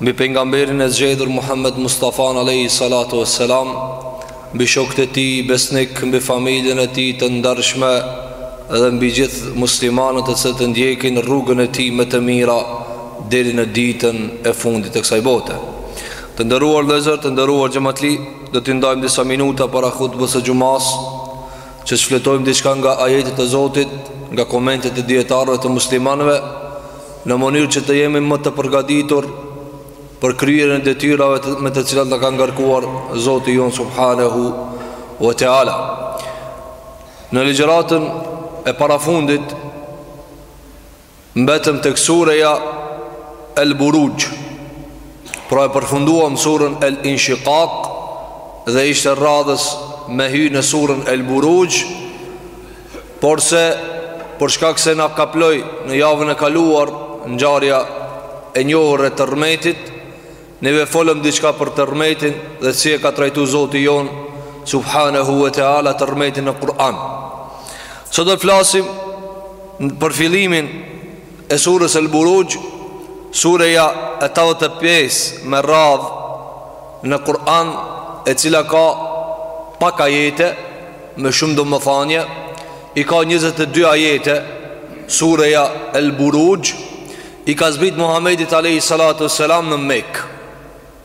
Mbi Pejgamberin e zgjedhur Muhammed Mustafan alejhi salatu ves selam, mbi shokët e tij besnikë, mbi familjen e tij të ndershme dhe mbi gjithë muslimanët të cilët e ndjekin rrugën e tij me të mira deri në ditën e fundit të kësaj bote. Të nderuar vëllezër, të nderuar xhematli, do t'i ndajmë disa minuta para hutbës së xhumas, që të shfletojmë diçka nga ajetet e Zotit, nga komentet e dijetarëve të muslimanëve, në mënyrë që të jemi më të përgatitur për kryerjen e detyrave me të cilat na ka ngarkuar Zoti jonë subhanehu ve teala. Në ligjëratën e parafundit mbetëm tek sureja El Buruj. Pra e përfunduam surën El Inshikak dhe ishte rradhës me hy në surën El Buruj. Porse, për shkak se na kaploi në javën e kaluar ngjarja e njohur e tërmetit, neve folëm diçka për tërmetin dhe si e ka trajtu Zoti jonë subhanahu wa taala tërmetin në Kur'an. Sot do të flasim për fillimin E surës El Buruj, sureja e tetëdhjetë e pestë me radhë në Kur'an e cila ka pak ajete me shumë domethanie, i ka 22 ajete sureja El Buruj, i ka zbritë Muhammedit alejhi salatu ves selam në Mekë.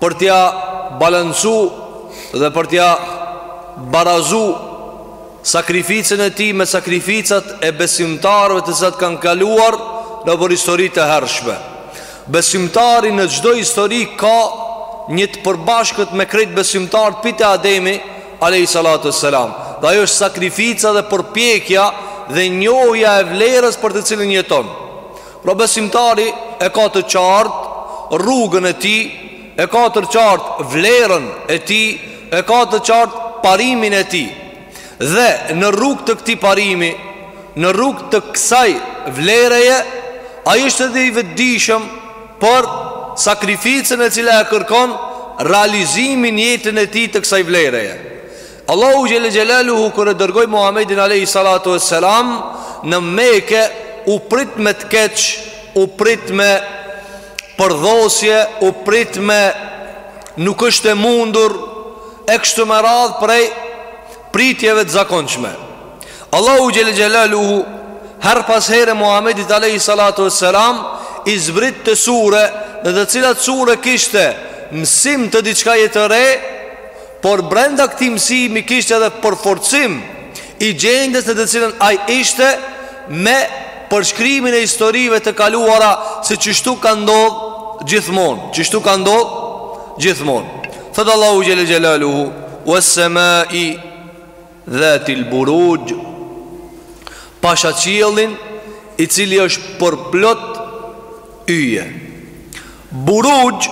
Për t'ia balancu dhe për t'ia barazu sakrificën e tij me sakrificat e besimtarëve të cilat kanë kaluar nëpër histori të hershme. Besimtari në çdo histori ka një të përbashkët me krejt besimtarët prej te Ademi alayhi salatu wassalam. Dhe ajo është sakrifica dhe përpjekja dhe njohja e vlerës për të cilën jeton. Pra besimtari e ka të qartë rrugën e tij, e ka të qartë vlerën e tij, e ka të qartë parimin e tij. Dhe në rrugë të këtij parimi, në rrugë të kësaj vlereje, ai është edhe i vetëdijshëm për sakrificën e cila e kërkon realizimi në jetën e tij të kësaj vlereje. Allahu xhelle xhelaluhu kur e dërgoi Muhamedin alayhi salatu wassalam në Mekë u prit me të keqe, u prit me përdhosje, u prit me nuk është e mundur e kështu me radhë prej pritjeve të zakonshme. Allahu xhelle xhelaluhu herë pas here Muhamedit alayhi salatu wassalam i zbritte sure në të cilat sure kishte mësim të diçkaje të re Por brenda këtij mësimi kishte edhe përforcim i gjendjes në të cilën ai ishte me përshkrimin e historive të kaluara se qështu ka ndodh gjithmonë, qështu ka ndodh gjithmonë. Thotë Allahu xhel-le xhelaluhu was-samai dhatil buruj. Pasha qiellin i cili është përplot yje. Buruj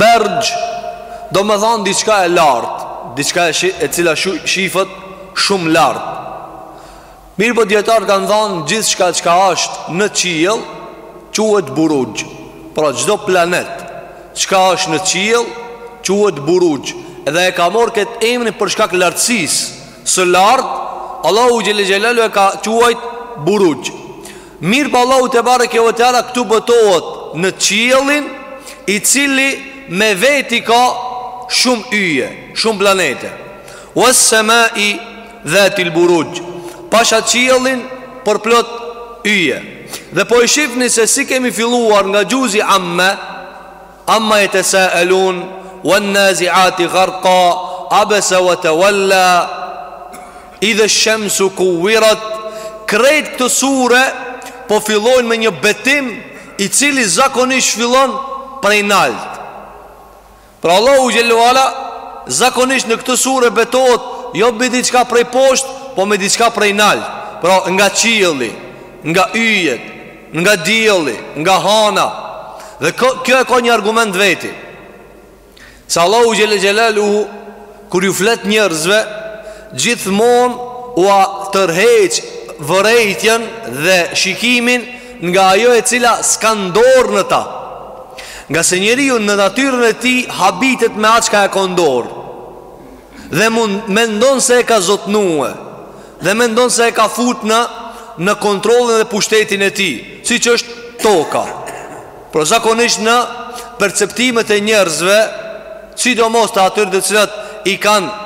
Berxh, domethënë diçka e lartë, diçka e, e cila shu, shifet shumë lartë. Mirëpo dijetarët kanë thanë gjithçka çka ashtë në qiell Quhet buruxh Pra çdo planet Çka është në qiell Quhet buruxh Edhe e ka marrë këtë emën për shkak të lartësisë Së lartë Allahu xhel-le xhelaluhu e ka quajt buruxh Mirëpo Allahu tebareke ve teala këtu betohet në qiellin i cili me veti ka shumë yje, shumë planete. Was samai dhatil buruj. Pasha qiellin përplot yje. Dhe po e shifni se si kemi filluar nga xhuzi amme, Amma yetesaalun wan naziati gharqa abasa wa tawalla idha ash-shamsu kuwirat krejt këto sure po fillojnë me një betim i cili zakonisht fillon prej nalt pra Allahu xhel-le ve ala zakonisht në këto sure betohet jo me diçka prej poshtë po me diçka prej nalt pra nga qielli nga yjet Nga dielli, nga hana Dhe kjo, kjo e ka një argument veti Se Allahu xhel-le xhelaluhu Kur ju flet njerëzve Gjithmonë ua tërheq vërejtjen dhe shikimin Nga ajo e cila s'kan dorë në ta Ngase njeriu në natyrën e tij Habitet me atë çka e ka n'dorë Dhe mund mendon se e ka zotnue Dhe mendon se e ka fut në Në kontrollin dhe pushtetin e tij Siç është toka Pra zakonisht në Perceptimet e njerëzve Sidomos të atyre të cilat I kanë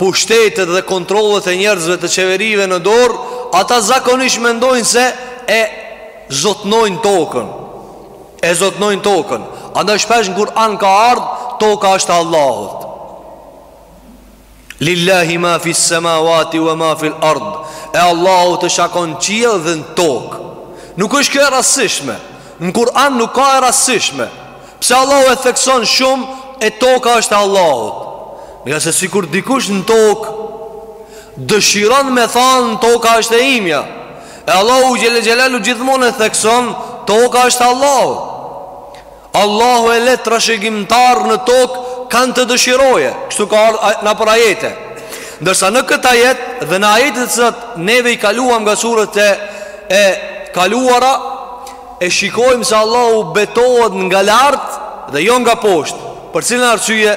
Pushtetet dhe kontrollet e njerëzve të qeverive në dorë Ata zakonisht mendojnë se E zotnojnë tokën E zotnojnë tokën Andaj shpesh në Kur'an ka ardhë Toka është e Allahut Lillahi ma fi semawati wa ma fi l'ard E Allahut është çka ka n'qiell dhe në tokë Nuk është kjo e rastësishme Në Kur'an nuk ka e rastësishme Pse Allahu e thekson shumë E toka është e Allahut Ngase sikur dikush në tokë Dëshiron me thanë Toka është e imja E Allahu xhelle xhelaluhu gjithmonë e thekson Toka është e Allahut Allahu e le trashëgimtar në tokë kan të dëshirojë Kështu ka ardhë nëpër ajete Ndërsa në këtë ajet dhe në ajete të cilat Neve i kaluam nga surët e, e kaluara E shikojmë se Allahu betohet nga lart dhe jo nga poshtë Për cilën arsye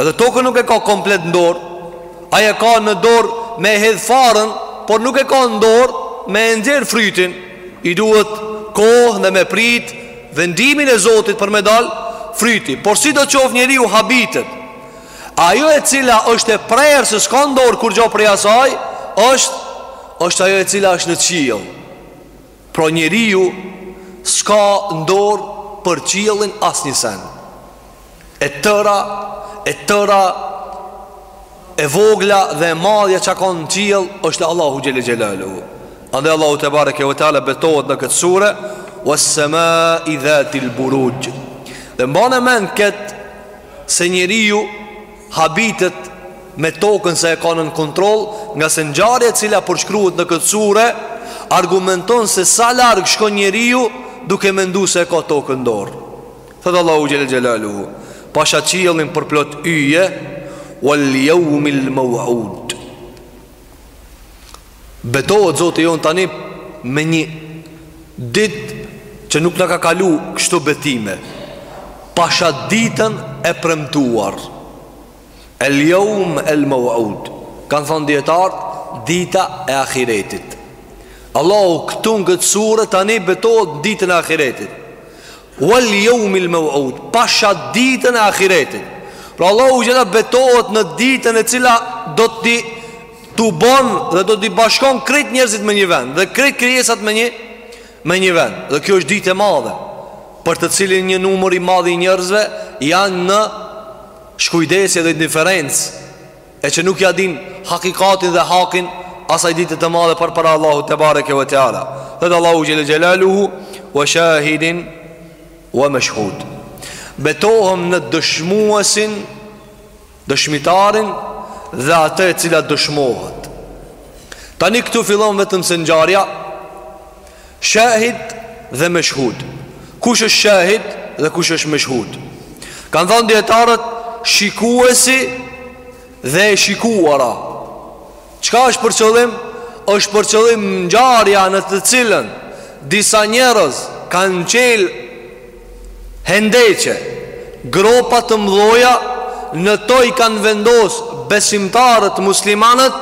Edhe tokën nuk e ka komplet në dorë Ai e ka në dorë me e hedh farën Por nuk e ka në dorë me e nxjerr frytin I duhet kohë dhe me prit Vendimin e Zotit për me dal fryti Por sido qoftë njeriu habitet Ajo e cila është e prerë se s'ka në dorë kurgjo prej asaj është është ajo e cila është në qiell Pra njeriu s'ka n'dor për qiellin asnjë sen. E tëra, e tëra e vogla dhe e madhja çka ka në qiell është e Allahut xhelle xhelaluhu. Andaj Allahu tebareke ve teala betohet në këtë sure was samai dhatil buruj. Dhe mbane mend kët se njeriu habitet me tokën se e ka nën kontroll, ngase ngjarja e cila përshkruhet në këtë sure argumenton se sa larg shkon njeriu duke mendu se e ka tokën në dorë. Thot Allahu xhelle xhelaluhu, pasha qiellin për plot yje, wal yawmil maw'ud. Betohet Zoti jonë tani me një ditë që nuk na ka kalu kështu betime. Pasha ditën e premtuar. El jaum el mawud. Kanë thon dijetarët dita e ahiretit. Allahu këtu në këtë sure tani betohet ditën e ahiretit. Wal yawmil maw'ud, pasha ditën e ahiretit. Pra Allahu xhelle betohet në ditën e cila do t'i tubon dhe do t'i bashkon krejt njerëzit me një vend dhe krejt krijesat me një me një vend. Dhe kjo është ditë e madhe për të cilën një numër i madh i njerëzve janë në shkujdesje dhe indiferencë. E që nuk ia dinë hakikatin dhe hakin asaj dite të madhe përpara Allahu tebareke ve teala. Thot Allahu xhelle xhelaluhu wa shahidin wa mashhud. Betohem në dëshmuesin, dëshmitarin dhe atë e cila dëshmohet. Tani këtu fillon vetëm se ngjarja Shahid dhe meshhud Kush është shahid dhe kush është meshhud Kanë thonë dijetarët shikuesi dhe e shikuara Çka është për qëllim? është për qëllim ngjarja në të cilën Disa njerëz kanë çel hendeqe Gropa të mdhoja në to i kanë vendos besimtarët muslimanët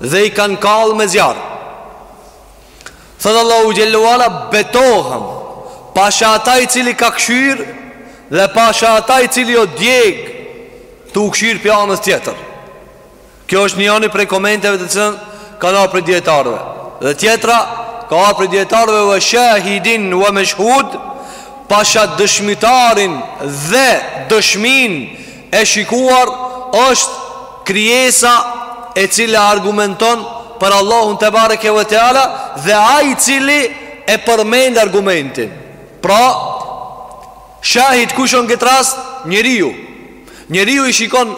Dhe i kanë kall me zjarr Thotë Allahu xhelle ue ala betohem Pasha ata i cili ka kshyr Dhe pasha ata i cili u djeg Tu u kshyr prej anës tjetër Kjo është njoni prej komenteve të cilën Kanë ardh prej dijetarëve Dhe tjetra Ka ardh prej dijetarëve Ue shahidin ue meshhud Pasha dëshmitarin Dhe dëshminë E shikuar është krijesa e cila argumenton për Allahun tebareke ve teala dhe ai i cili e përmend argumentin. Pra, shahid kush o në këtë rast? Njeriu. Njeriu i shikon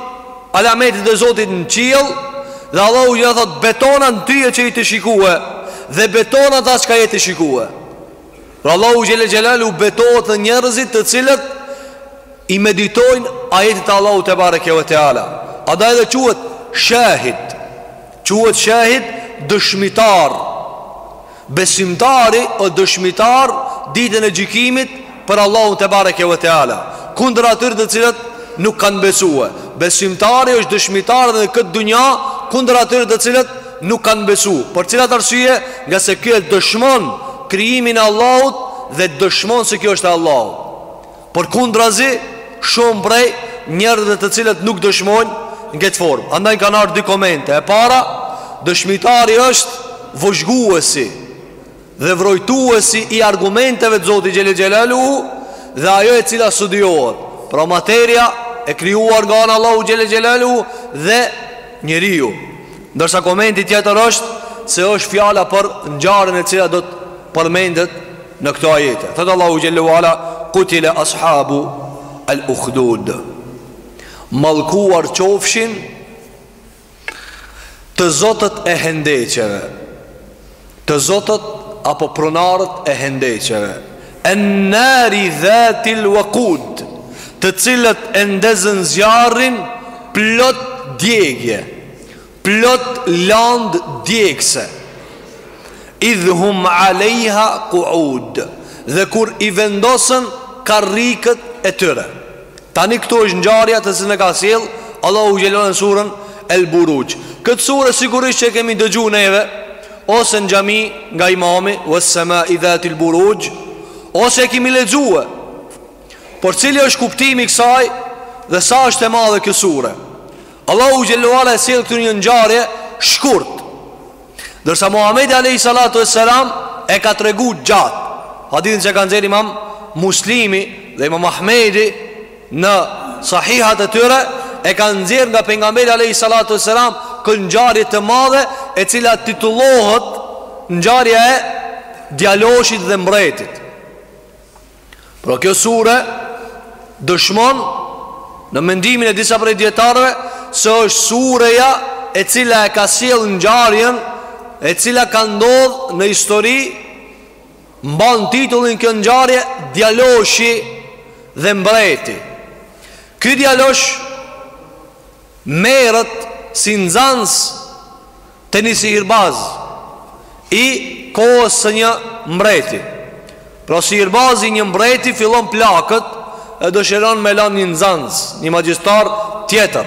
alametet e Zotit në qiell dhe Allahu i thotë betohna n'ty që je tu shikue dhe betohna n'ta çka je tu shikue. Pra Allahu xhelle xhelaluhu betohet në njerëzit të cilët i meditojnë ajetet e Allahut tebareke ve teala. Andaj edhe quhet shahid, quhet shahid dëshmitar. Besimtari o dëshmitar ditën e gjykimit për Allahun tebareke ve teala. Kundër atyre të cilët nuk kanë besue. Besimtari është dëshmitar dhe në këtë dunja kundër atyre të cilët nuk kanë besu Për cilën arsye ngase kjo e dëshmon krijimin e Allahut Dhe dëshmon se kjo është e Allahut Përkundrazi shumë prej njerëzve të cilët nuk dëshmojnë në këtë formë Andaj kanë ardh dy komente E para dëshmitari është vëzhguesi Dhe vrojtuesi i argumenteve të Zotit xhelle xhelaluhu Dhe ajo e cila studiohet Pra materia e krijuar nga ana e Allahut xhelle xhelaluhu Dhe njeriu Ndërsa komenti tjetër është Se është fjala për ngjarjen e cila do të përmendet në këto ajete Thotë Allahu xhelle ve ala Kutile ashabu al-ukhdud Mallkuar qofshin Të zotët e hendeqeve Të zotët apo pronarët e hendeqeve En-nari dhatil vekud Të cilët e ndezën zjarrin plot djegje Plot landë djegëse Idh hum alejha kuud Dhe kur i vendosën karrikët e tyre Tani këtu është ngjarja të cilën e ka sjellë Allahu xhelle ve ala në surën El Buruxh. Këtë sure sigurisht që e kemi dëgjuar neve ose në xhami nga imami was sama'i dhatil buruxh ose e kemi lexuar. Por cili është kuptimi i kësaj dhe sa është e madhe kjo sure? Allahu xhelle ve ala e sjell këtu një ngjarje shkurt. Ndërsa Muhamedi alayhi salatu wassalam e ka tregu gjatë. Hadithin që ka nxjerr Imam Muslimi dhe Imam Ahmedi në sahihat e tyre e ka nxjerr nga pejgamberi alayhi salatu wassalam kët ngjarje të madhe e cila titullohet ngjarja e djaloshit dhe mbretit. Por kjo sure dëshmon në mendimin e disa prej dijetarëve se është sureja e cila e ka sjell ngjarjen e cila ka ndodh në histori mban titullin kjo ngjarje djaloshi dhe mbreti. Ky djalosh merret si nxans Te një sihirbaz i kohës së një mbreti Pra sihirbazi i një mbreti fillon plaket E dëshiron me lan një nxans Një magjistar tjetër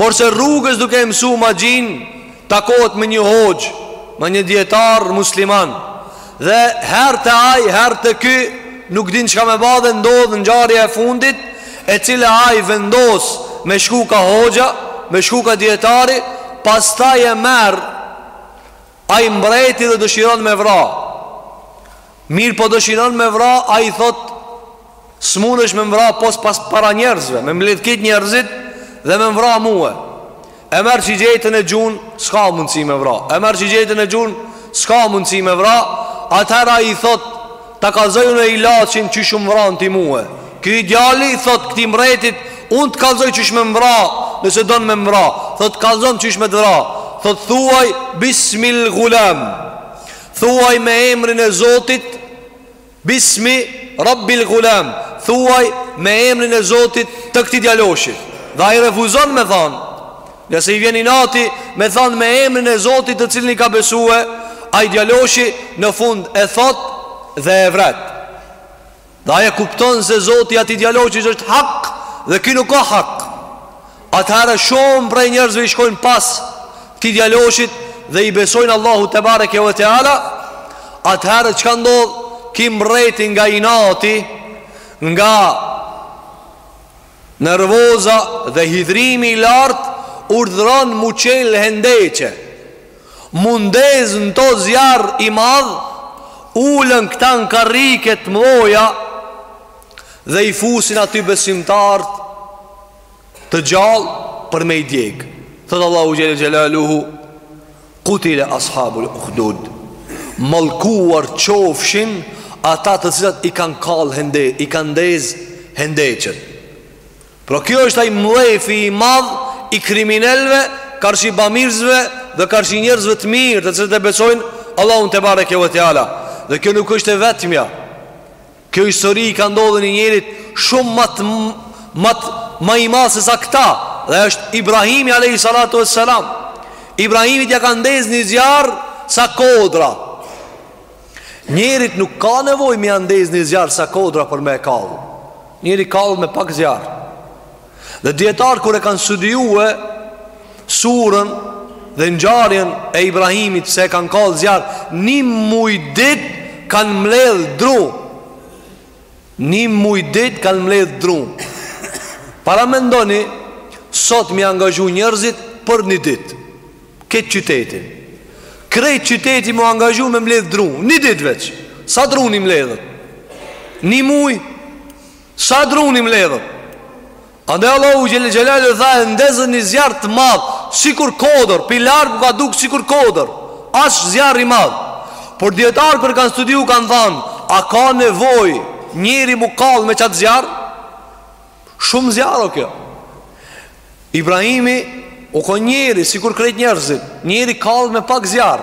Porse rrugës duke e mësu magjinë Takohet me një hoxhë Me një dijetar musliman Dhe herë te ai, herë te ky, nuk din çka me ba dhe ndodh ngjarja e fundit, e cila ai vendos me shku kah hoxha, me shku kah dijetari, pastaj e merr ai mbreti dhe dëshiron me e vra. Mirëpo dëshiron me e vra, ai thotë S'munesh me m'vra pos pas para njerëzve Me mbledh krejt njerëzit dhe me m'vra mue E merr shigjetën e gjun S'ka mundësi me e vra E merr shigjetën e gjun S'ka mundësi me e vra Atëherë ai thotë Ta kallzoj unë ilacin qysh m'vran ti mue Ky djali i thotë këtij mbretit Unë të kallzoj qysh me m'vra Nëse don me m'vra Thotë kallzom qysh me t'vra Thotë thuaj bismil gulam Thuaj me emrin e zotit Bismi Rabbil Ghulam, thuaj me emrin e Zotit të këtij djaloshit. Dhe ai refuzon me thanë, nëse i vjen inati me thanë me emrin e Zotit të cilin i ka besue, ai djaloshi në fund e thotë dhe e vret. Dhe ai e kupton se Zoti i atij djaloshit është hak dhe ky nuk ka hak. Atëherë shumë prej njerëzve i shkojnë pas këtij djaloshit dhe i besojnë Allahut tebareke ve teala. Atëherë çka ndodh? Ky mbreti nga inati, nga nervoza dhe hidhrimi i lartë urdhëron m'u çel hendeqe m'u ndez në to zjarr i madh ulen këta në karriget mbi to dhe i fusin aty besimtarët Të gjallë për me i djeg Thotë Allahu xhel-le xhelaluhu Kutile ashabul uhdud Mallkuar qofshin Ata të cilat i kanë kall hende, I kanë ndez hendeqet Pra kjo është ai mllefi i madh I kriminelve Karshi bamirësve Dhe karshi njerëzve të mirë Të cilat e besojnë Allahun tebareke ve teala Dhe kjo nuk është e vetmja Kjo histori i ka ndodh edhe një njerit shumë ma të ma të ma i madh se sa këta, dhe është Ibrahimi alayhi salatu wassalam. Ibrahimit ja ka ndez një zjarr sa kodra. Njerit nuk ka nevojë me ndez një zjarr sa kodra për me e kall. Njeri kall me pak zjarr. Dhe dijetarët kur e kanë studiue Surën dhe ngjarjen e Ibrahimit Se e kanë kall zjarr Një muj dit kanë mledh dru Një muj dit kanë mledh dru Paramendoni Sot mi angazhu njerzit për një dit Këtë qytetin Krejt qyteti mu angazhu me mledh dru Një dit veç Sa druni mledhet Një muj Sa druni mbledhet. Andaj Allahu xhel-le xhelaluhu tha e ndezën një zjarr të madh, sikur kodër, pi larg u ka duk sikur kodër. Ash zjarr i madh. Por dijetarët kur e kanë studiu kanë thanë, a ka nevojë njeri mu kall me qat zjarr? Shumë zjarr o kjo. Ibrahimi u ko njeri sikur krejt njerëzit, njeri kall me pak zjarr.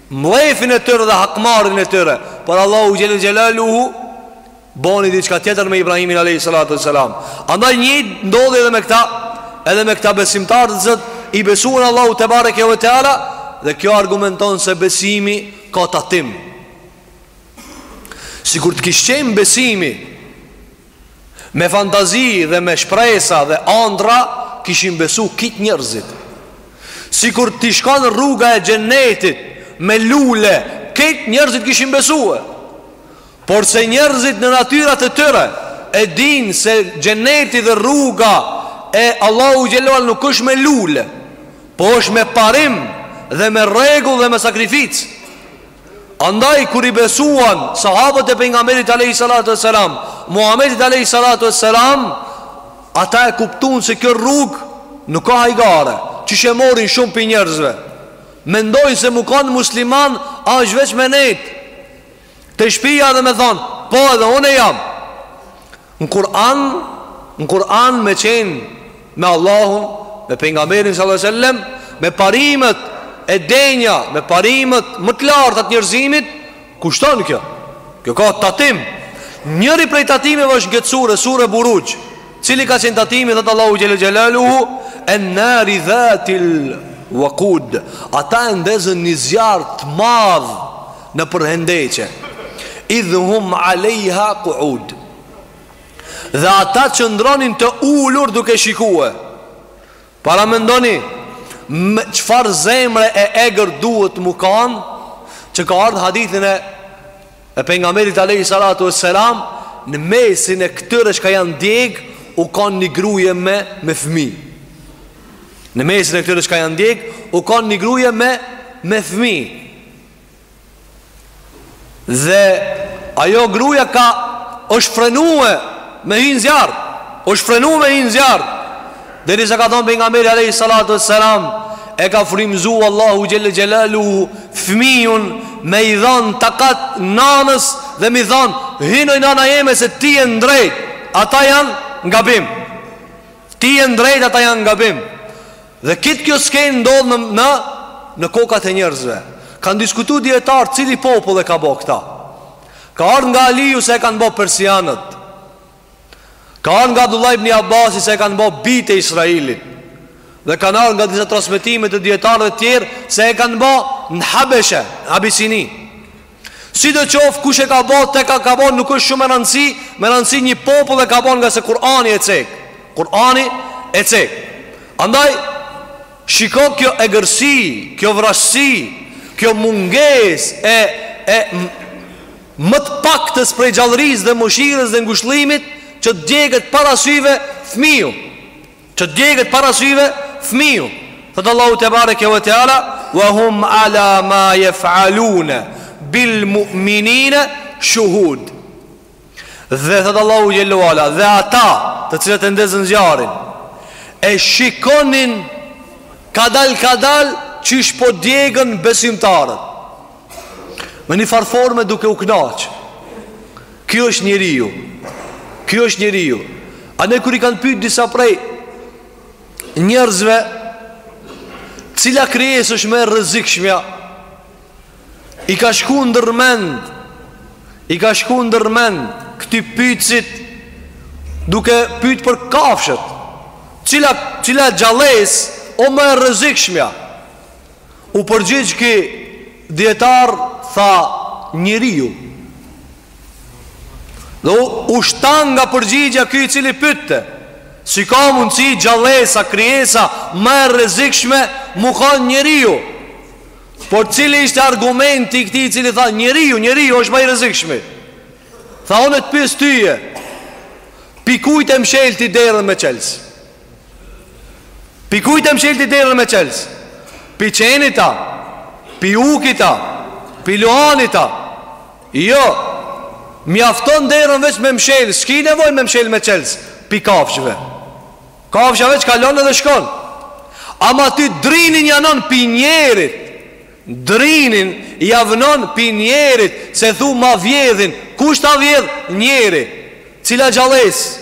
mllefin e tyre dhe hakmarrjen e tyre, por Allahu xhel-le xhelaluhu boni diçka tjetër me Ibrahimin alayhis salatu wassalam. Andaj njëjtë ndodhi edhe me këta, edhe me këta besimtarë të cilët i besuan Allahut tebareke ve teala dhe kjo argumenton se besimi ka testim. Sikur të kish qenë besimi Me fantazi dhe me shpresa dhe andrra kishin besu krejt njerzit Sikur të ishte kon rruga e xhenetit me lule Krejt njerzit kishin besue Porse njerzit në natyrat e tyre E din se xheneti dhe rruga e Allahut xhel-le nuk është me lule Po është me parim dhe me rregull dhe me sakrificë Andaj kur i besuan sahabët e pejgamberit alayhi salatu wassalam, Muhamedit alayhi salatu wassalam, ata e kuptuan se kjo rrugë nuk ka hajgare, qysh e morin shumë pi njerëzve. Mendojnë se mu kanë musliman, asht veç me nejtë te shpija edhe me thanë, po edhe une jam. Në Kur'an, në Kur'an me qenë me Allahun, me pejgamberin sallallahu alejhi ue sellem, me parimet e denja, me parimet më të larta të njerëzimit, kushton kjo. Kjo ka tatim. Njëri prej tatimeve është te kjo sure, sure Buruj. Cili ka qenë tatimi thot Allahu xhel-le xhelaluhu en-nari dhatil wekud. Ata e ndezën një zjarr të madh Nëpër hendeqe, Idh hum alejha ku'ud Dhe ata qëndronin të ulur duke shikue Paramendoni çfarë zemre e egër duhet m'u kanë Që ka ardhë hadithin e e pejgamberit alejhi salatu ue selam Në mesin e këtyre shka janë djeg U kanë një gruje me, me fmi Në mesin e këtyre shka janë djeg U kanë një gruje me, me fmi Dhe ajo gruja ka është frenue me hi n'zjarr është frenue me hi n'zjarr Derisa ka thonë pejgamberi alejhi salatu ue selam E ka frymëzu Allahu xhel-le xhelaluhu Fmijun me i dhanë takat nanës Dhe me i thanë hin oj nana jeme se ti je n'drejt Ata janë n'gabim Ti je n'drejt ata janë n'gabim Dhe kit kjo skenë ndodh në, në, në kokat e njerëzve Kanë diskutu dijetarët cili popull e ka bo këta Ka ardhë nga Aliju se e kanë bo persianët Ka ardhë nga Abdullah ibn Abasi se e kanë bo bijtë e Israilit Dhe kanë ardhë nga disa transmetime të dijetarëve tjerë se e kanë bo në Habeshe, Abisini Sidoqoftë kush e ka bo te ka ka bo nuk është shumë me rëndësi, me rëndësi një popull e ka bo ngase Kur'ani e cek. Kur'ani e cek. Andaj shiko kjo egërsi, kjo vrazhdësi, kjo mungesë e e më të paktës prej gjallërisë dhe mëshirës dhe ngushëllimit që djeget para syve fëmiu. Që djeget para syve fëmiju Thotë Allahu tebareke ue teala Wa hum ala ma jef'alune Bil mu'minine shuhud Dhe thotë Allahu xhel-le ue ala Dhe ata të cilët e ndezën zjarrin E shikonin Kadal kadal Qysh po djegën besimtarët Me një farë forme duke u knaqë Kjo është njeriu Kjo është njeriu Andaj kur i kanë pyjtë disa prej Njerëzve Cila krijesë është më e rrezikshmja I ka shku ndërmend I ka shku ndërmend Këtij pyjtësit Duke pyjtë për kafshët Cila, cila gjallesë o më e rrezikshmja U përgjigj ky dijetar tha njeriu Dhe u shtang nga përgjigja ky i cili pytke Si ka mundësi gjallesa, krijesa, ma e rrezikshme, m'u kan njeriu Por cili ishte argumenti i këtij i cili tha njeriu, njeriu është ma i rrezikshmi Tha unë të pyes tyje Pi kujt e mshel ti derën me çels Pi kujt e mshel ti derën me çels Pi qenit a Pi ukit a Pi luanit a Jo Mjafton derën veç me mshel S'ki nevojë me mshel me çels Pi kafshve Kafsha veç kalon edhe shkon Ama ti drynin ja vnon pi njerit Drynin ja vnon pi njerit Se thu ma vjedhin Kush ta vjedh njeri Cila gjallesë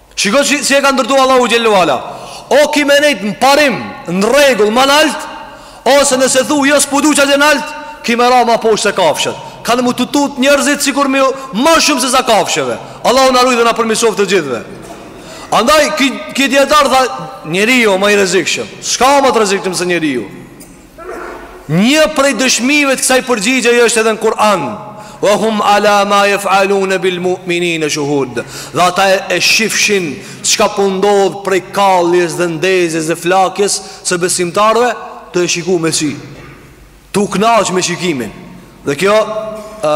Shiko si, si e ka ndërtu Allahu xhele ue ala O ki me nejt në parim Në regull ma nalt Ose nëse thu jo s'pu du qatje nalt Ki me ra ma poshë se kafshët Kanë m'u tut të njerëzit sikur mi Ma shumë se sa kafshëve Allahu na ruj dhe na përmirësoftë të gjithve Andaj ki, ki djetar tha Njeriu ma i rrezikshëm S'ka ma të rrezikshëm se njeriu Një prej dëshmive të kësaj përgjigjeje është edhe në Kur'an. Wa hum ala ma yaf'alun bil mu'minin shuhud. Dhe ata e shifshin çka po ndodh prej kalljes dhe ndezjes dhe flakjes së besimtarëve tu e shiku me sy. Tu knaq me shikimin. Dhe kjo ë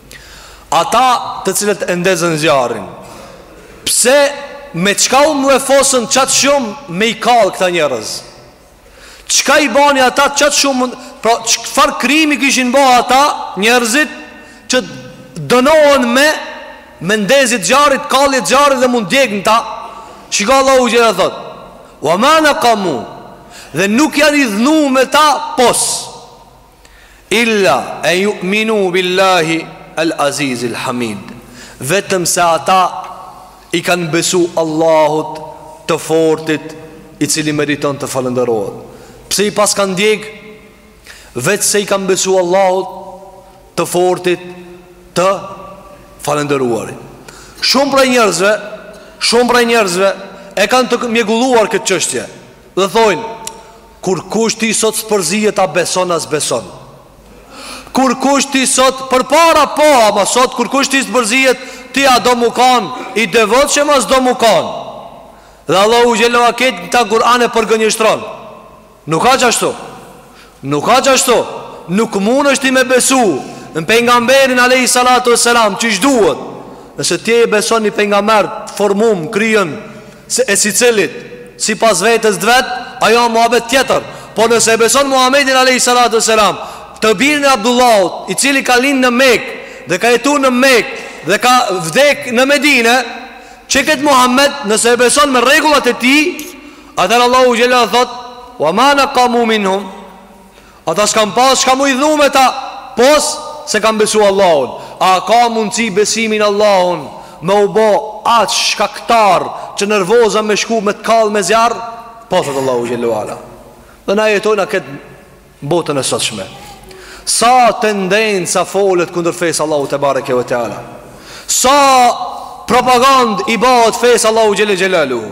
Ata të cilët e ndezën zjarrin Pse me çka u mllefosën qat shumë me i kall këta njerëz Çka i bani ata qat shumë Pra çfarë krimi kishin ba ata njerëzit Që dënohen me Me ndezje t'zjarrit, kallje t'zjarrit dhe m'u djeg në ta Shiko Allahu xhele thotë Wa ma nekamu Dhe nuk janë idhnu me ta pos Illa en ju'minu billahi el azizil hamid Vetëm se ata i kanë besu Allahut të fortit i cili meriton të falëndërohet Pse i paskan djeg Veç se i kanë besu Allahut të fortit të falëndëruarit Shumë prej njerëzve Shumë prej njerëzve e kanë të mjegulluar këtë çështje Dhe thojnë Kurkush ty sot s'përzihet a beson a s'beson Kurkush ty sot përpara po ama sot kurkush ty s'përzihet ti a do mu kan i devotshëm a s'do mu kan Dhe Allahu xhele ue ala këtë në Kur'an e përgënjeshtron Nuk a qashtu Nuk a qashtu Nuk mundesh ti me besu në pejgamberin alejhi salatu ue selam qysh duhet Nëse ti e beson ni pejgamber formon krijon Se e sicilit sipas vetes t'vet ajo o muhabet tjetër po nëse e beson Muhamedin alejhi salatu ue selam të birin e Abdullahut i cili ka lind në Mekë dhe ka jetu në Mekë dhe ka vdek në Medine qeket Muhamed nëse e beson me rregullat e tij atëherë Allahu xhele thot wa ma naqamu minhum Ata s'kanë pas çka m'u idhnu me ta Pos se kanë besu Allahun A ka mundësi besimi n'Allahun Me u bo aq shkaktar Që nërvoza me shku me t'kall me zjarr Po thotë Allahu xhele ue ala Dhe na jetojmë n'këtë botën e sotshme Sa tendenca folet kundër fesë Allahut tebareke ue teala Sa propagandë i bëhet fesë Allahut xhele xhelaluhu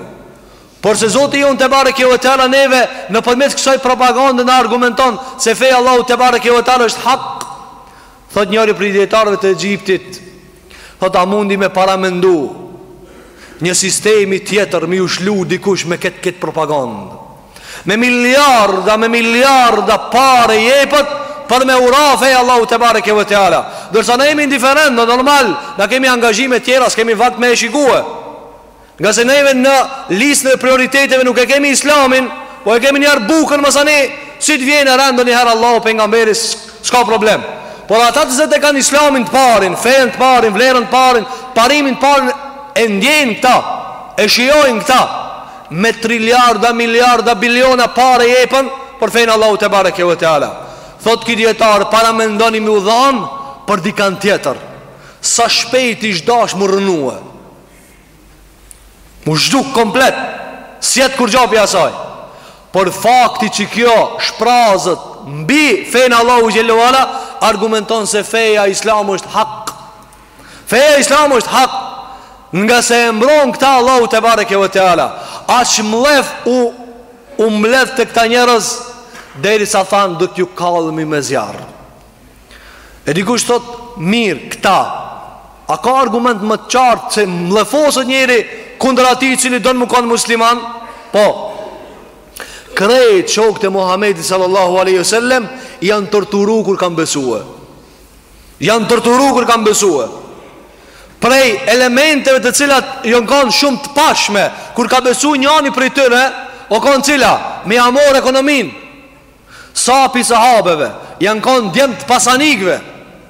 Por se Zoti jonë tebareke ue teala neve Nëpërmjet kësaj propagande na argumenton Se feja e Allahut tebareke ue teala është hak Thot njëri prej dijetarëve të Egjiptit Thot a mundi me paramendu Një sistemi tjetër M'iu shlu dikush me këtë këtë propagandë Me miliarda, me miliarda pare jepet Për me ura feja e Allahut tebareke ue teala Ndërsa na jemi indiferent na normal Na kemi angazhime tjera, s'kemi vakt me e shikue Ngase neve në listën e prioriteteve nuk e kemi islamin Po e kemi njiherë bukën masanej Si të vjen rend ndonjëherë Allahu pengamberi S'ka problem Por ata të cilët e kanë islamin të parin Fejën të parin, vlerën të parin Parimin të parin E ndjejnë këta E shijojnë këta Me triljarda, miljarda, biliona pare jepen Për fejnë e Allahut tebareke ue teala Thot ki dijetar Paramendoni me u dhanë Për dikan tjetër Sa shpejt ish dashtë m'u rrënue M'u zhduk komplet S'jet kurgja pi asaj Por fakti që kjo shprazet Mbi fejnë e Allahut xhele ue ala Argumenton se feja islam është hak Feja islam është hak Ngase e mbron këta Allahu tebareke ue teala Aq mllef u U mledh te këta njerëz Derisa thanë do t'ju kallmi me zjarr E dikush thot mirë këta A ka argument më të qartë se mllefoset njeri kundër atij i cili don me kanë musliman? Po, krejt shokët e Muhammedit sallallahu aleyhi sallem janë torturu kur kanë besue. Janë torturu kur kanë besue. Prej elementeve të cilat janë kanë shumë të pashme, kur ka besu njani prej tyre, o kanë cila, me ja morr ekonominë. Sa pi sahabeve Janë konë djem të pasanikve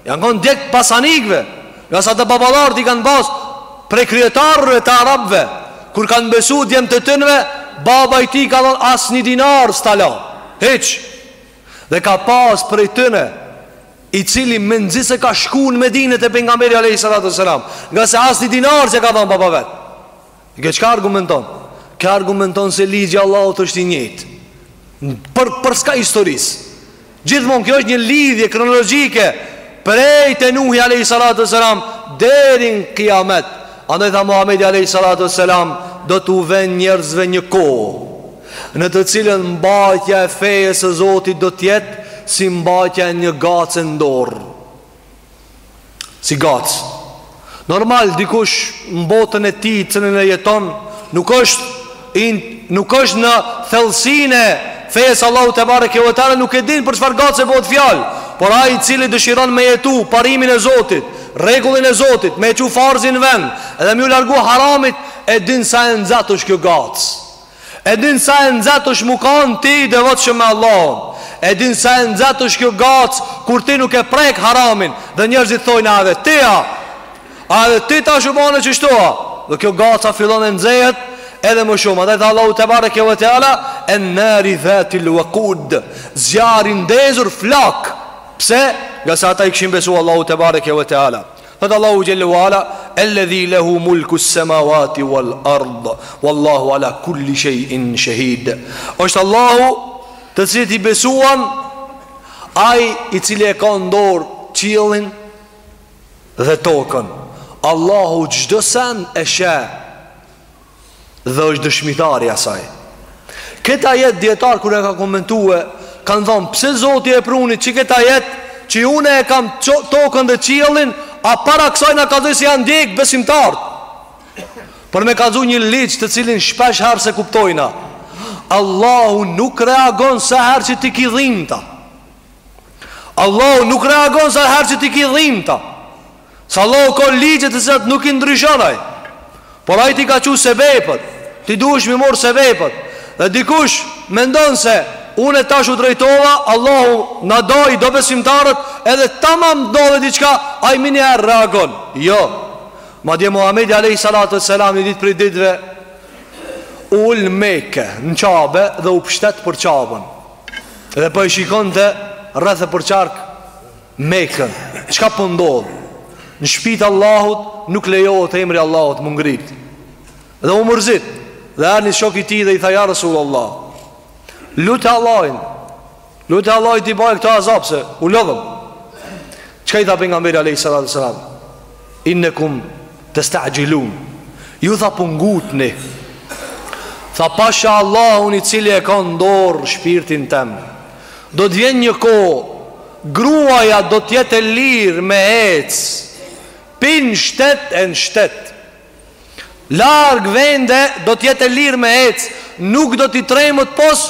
Janë konë djem të pasanikve Ngase ata baballarët i kanë pasë Prej kryetarëve të arabve Kur kanë besu djemtë e tënve Baba i tij ka thonë asnjë dinar s'ta la Hiç Dhe ka pasë prej tëne I cili menzi se ka shku në Medine te pengamberi alejhi salatu ue selam Ngase asnjë dinar s'ja ka dhonë baba vet Kjo çka argumenton? Kjo argumenton se ligji i Allahut është i njëjtë. Për përskaj historisë? Gjithmonë kjo është një lidhje kronologjike prej te Nuhi alayhi salatu selam deri në Kiamet. Andaj tha Muhamedi alayhi salatu selam do t'u vjen njerëzve një kohë në të cilën mbajtja e fejës së Zotit do të jetë si mbajtja e një gace në dorë. Si gacë Normal dikush në botën e tij të cilën e jeton Nuk është in, Nuk është në thellësinë e fejës Allahut tebareke ue teala Nuk e din për çfarë gace bohet fjalë Por ai i cili dëshiron me jetu Parimin e Zotit Rregullin e Zotit Me e çu farzin në vend Edhe me iu largu haramit E din sa e nxehtë është kjo gacë E din sa e nxehtë është mu kanë ti i devotshëm me Allahun. E din sa e nxehtë është kjo gacë kur ti nuk e prek haramin dhe njerëzit thonë a edhe ti a? A edhe ti tash u bane qeshtu a? Dhe kjo gaca fillon e nxehet edhe më shumë. Andaj tha Allahu tebareke ue teala ennari dhatil wakud. Zjarri i ndezur flakë. Pse? Ngase ata i kishin besu Allahut tebareke ue teala. Thot Allahu xhelle ua ala, Elledhi lehu mulku semawati wal ard, wallahu ala kulli shay'in shahid. Është Allahu të cilit i besuan ai i cili e ka në dorë qiellin dhe tokën. Allahu çdo sen e sheh. Dhe është dëshmitar i asaj Këtë ajet dijetarët kur e kanë komentue Kanë thanë pse Zoti e pruni qëkët ajet Që unë e kam tokën dhe qiellin A para kësaj na kallxoi se janë djegë besimtarët Për me kallxu një ligj të cilin shpeshherë s'e kuptojna Allahu nuk reagon sa herë që ti ki dhimta Allahu nuk reagon sa herë që ti ki dhimta Se Allahu ka ligje të cilat nuk i ndryshon ai Por ai t'i ka çu sebepet Ti duhesh m'i marrë sebepet Dhe dikush mendon se Unë tash u drejtova Allahu na do i do besimtarët Edhe tamam më ndodh diçka Ai menjëherë reagon Jo Madje Muhamedi Alejhi Salatu Selam Një ditë prej ditëve U ul në Meke në Qabe dhe u pshtet për Qabën Dhe po e shikonte rreth e përqark Mekën Çka po ndodh po Në shpi t'Allahut nuk lejohet emri i Allahut m'u ngrit Dhe u mërzit Dhe erdh një shok i tij dhe i tha ja Resulallah Lute Allahun Lute Allahun t'i bajë këta azap se U lodhëm Çka i tha Pejgamberi alejhi salatu ue selam Innekum testa'jilun Ju tha po ngutni Tha pasha Allahun i cili e ka ndorë shpirtin tem Do të vjen një kohë Gruaja do të jetë e lirë me ec Pi n'shtet e në shtet Larg vende do të jetë e lirë me ec Nuk do t'i tremët pos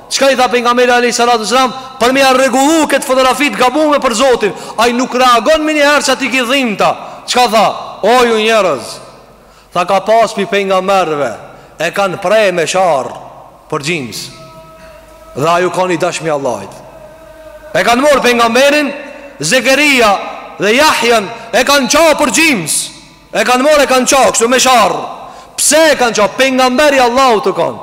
Çka i tha pejgamberi alejhi salatu selam për me ia rregullu këtë fotografi të gabuar për Zotin? Ai nuk reagon menjëherë ça ti ki dhimbta. Çka tha? O ju njerëz. Tha ka pas pi pejgamberëve e kanë pre me sharrë përgjims. Dhe ai u kon i dashmi Allahit. E kanë marr pejgamberin Zekeria dhe Jahjen e kanë ça përgjims. E kanë marrë e kanë ça, kështu me sharrë. Pse e kanë ça? Pejgamberi Allahut u kanë.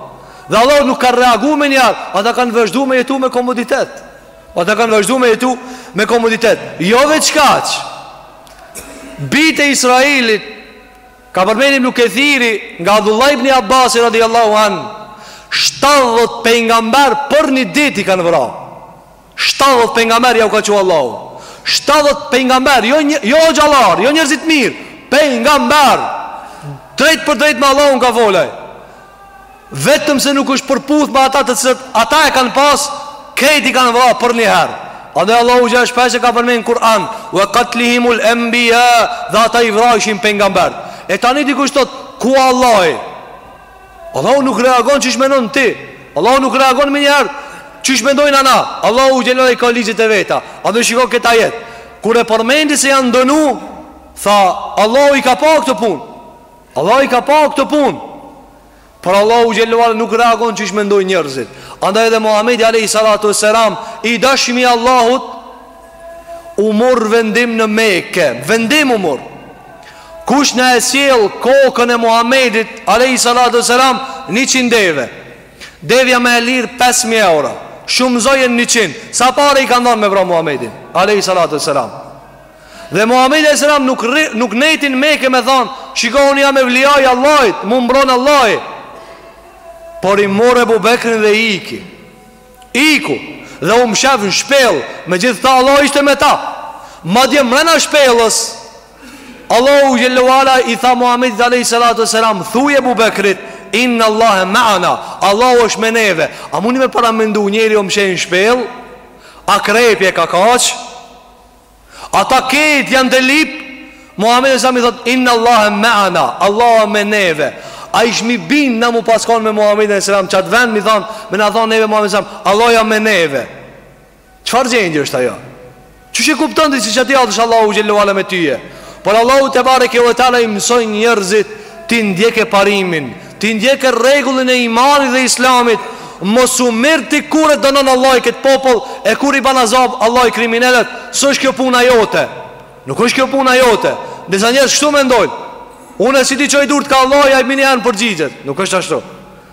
Dhe Allahu nuk ka reagu menjëherë, ata kanë vazhdu me jetu me komoditet. Ata kanë vazhdu me jetu me komoditet. Jo veç kaq. Bijtë e Israilit Ka përmen Ibnu Kethiri Nga Abdullah ibn Abbasi radiallahu an 70 pejgamber për një dit i kanë vra Shtatëdhjetë pejgamber jau ka çu Allahu shtatëdhjetë pejgamber jo hoxhallarë jo njerëz t'mirë pejgamber drejtpërdrejt me Allahun ka fol ai vetëm se nuk është përputh me ata të cilat ata e kanë pas krejt i kanë vra për një herë a dhe Allahu xha shpesh e ka përmend n'Kur'an wa qatlihimul anbiya dhe ata i vrajshin pejgamberët tani dikush thot ku Allahu Allahu nuk reagon qysh mendon ti. Allahu nuk reagon menjëherë qysh mendojna na. Allahu xhelal i ka ligjet e veta. Andaj shiko këtë ajet? Kur e përmendi se janë dënu, tha Allahu i ka pa këto punë. Allahu i ka pa këto punë. Por Allahu xhelal nuk reagon qysh mendojnë njerëzit. Andaj edhe Muhamedi alayhi salatu selam i dashmi i Allahut u mor vendim në Mekë. Vendim u mor. Kush na e sjell kokën e Muhamedit alejhi salatu ue selam njëqind deve? Devja më e lirë pesë mijë euro. Shumëzoje n' njëqind. Sa pare i kanë dhënë me vra Muhamedin alejhi salatu ue selam? Dhe Muhamedi alejhi selam nuk, nuk nejti n'Mekë me thon, shiko unë jam evlija i Allahit, mu m'mbron Allahi. Por e mori Ebu Bekrin dhe iki. Iku dhe u mshef në shpellë, megjithatë Allah ishte me ta. Madje mrena shpellës Allahu xhelalu ve ala i tha Muhamedit alejhi salatu ve selam, thuaj Ebu Bekrit, inna Allahe ma'ana, Allahu është me neve. A mun me paramendu njeri u mshef n'shpellë, a krepi e ka kaq? Ata krejt janë t'e lyp, Muhamedi selam i thot, inna Allahe ma'ana, Allahu a me neve. A ishmi bin na m'u pas kon me Muhamedin alejhi salam, qat vend mi thon, me na thon neve Muhamedi selam, Allahu me neve. Çfarë gjendje është ajo? Qysh e kupton ti si ç'ka t'i lajë Allahu xhele ue ala me ty. Por Allahu tebareke ue teala i mësoi njerëzit ti ndjeke parimin, ti ndjeke rregullin e imanit dhe islamit. Mos u merr ti kur e dënon Allahu këtë popull e kur i ban azab Allahu kriminelët, s'është kjo puna jote. Nuk është kjo puna jote. Disa njerëz kështu mendojnë. Unë si t'i çoj durt ka Allahu ai mu m'u ka përgjigjet. Nuk është ashtu.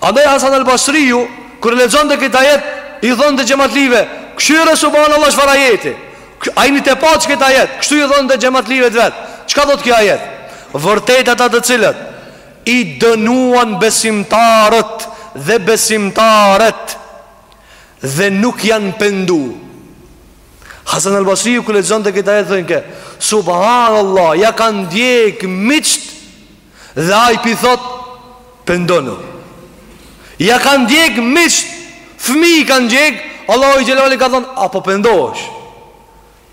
Andaj Hasan al Basriu kur e lexonte këtë ajet i thonke xhematlive kqyre subhanallahu çfarë ajeti a jeni tu e pa këtë ajet kështu i thonke xhematlive të vet çka thot ky ajet vërtet ata të cilët i dënuan besimtarët dhe besimtaret dhe nuk janë pendu Hasan al Basriu kur e lexonte këtë ajet thonke subhanallahu ja kanë djeg miqt Dhe ai p'i thot, pendonu. Ja kanë djeg miqt, fëmi i kanë djeg, Allahu xhele i ka thonë, a po pendohesh?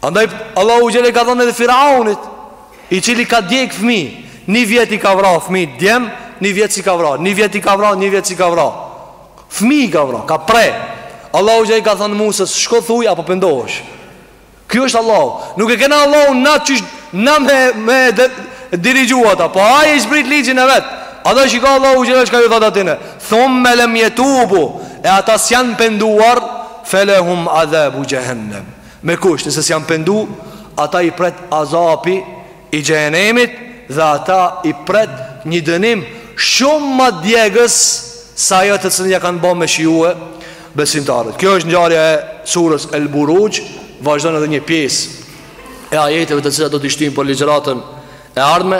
Andaj, Allahu xhele i ka thonë edhe Firaunit, i cili ka djeg fëmi, një vjet i ka vra fëmi djem, një vjet s'i ka vra, një vjet i ka vra, një vjet s'i ka vra. Fëmi i ka vra, ka pre. Allahu xhele i ka thonë Musës, shko thuj, a po pendohesh? Ky është Allahu. Nuk e kena Allahun na qysh na me me dirigju ata, po ai i zbrit ligjin e vet. Ata shiko Allahu xhele çka ju thotë atyne. Thumma lam yatubu. E ata s'janë penduar, felehum adhabu jahannam. Me kusht nëse s'janë pendu, ata i pret azapi I Xhehenemit dhe ata i pret një dënim shumë ma djegës se ajo të cilën ja kanë ba me shijue besimtarët. Kjo është ngjarja e surës El Buruxh, vazhdon edhe një pjesë e ajeteve të cilat do t'i shtyjmë për ligjëratën e ardhme.